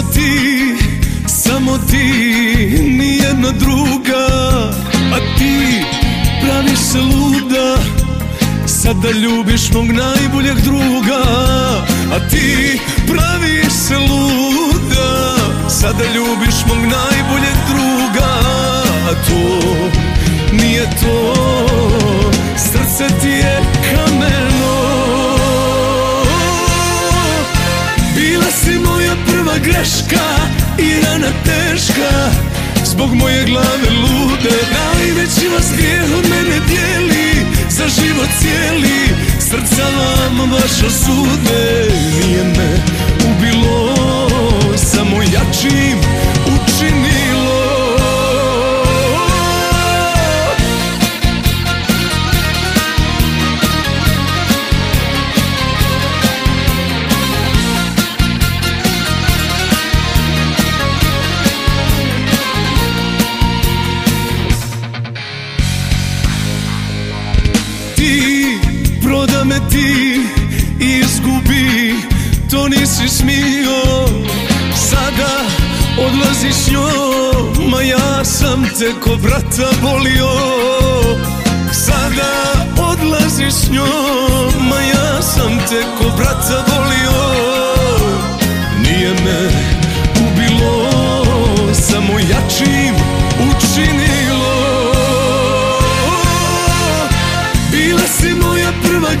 Ti, samo ti, nijedna druga. A ti praviš se luda Sada ljubiš mog najboljeg druga. A ti praviš se luda Sada ljubiš mog najboljeg druga. A to nije to prva greška I rana teška. Zbog moje glave lude Najveći vas grijeh od mene dijeli. Za život cijeli Srca vam vaša sude Nije me ubilo Samo jačim me ti izgubi To nisi smio. Sada odlazi s njom Ma ja sam te ko brata volio. Sada odlazi s njom Ma ja sam te ko brata volio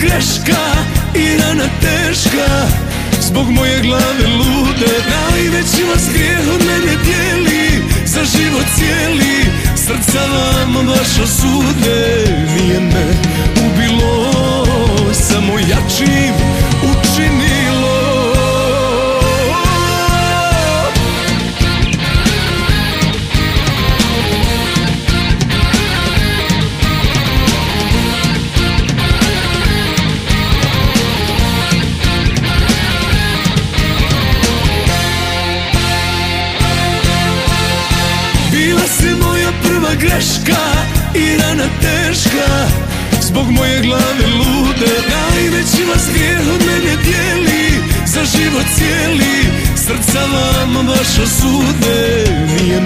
greška i rana teška. Zbog moje glave lude Najveći vas grijeh od mene dijeli. Za život cijeli Srca vam vaša sude. Nije me ubilo Samo jačim greška i rana teška Zbog moje glave lude. Najveći vas grijeh od mene dijeli Za život cijeli. Srca vam vaša sude Nije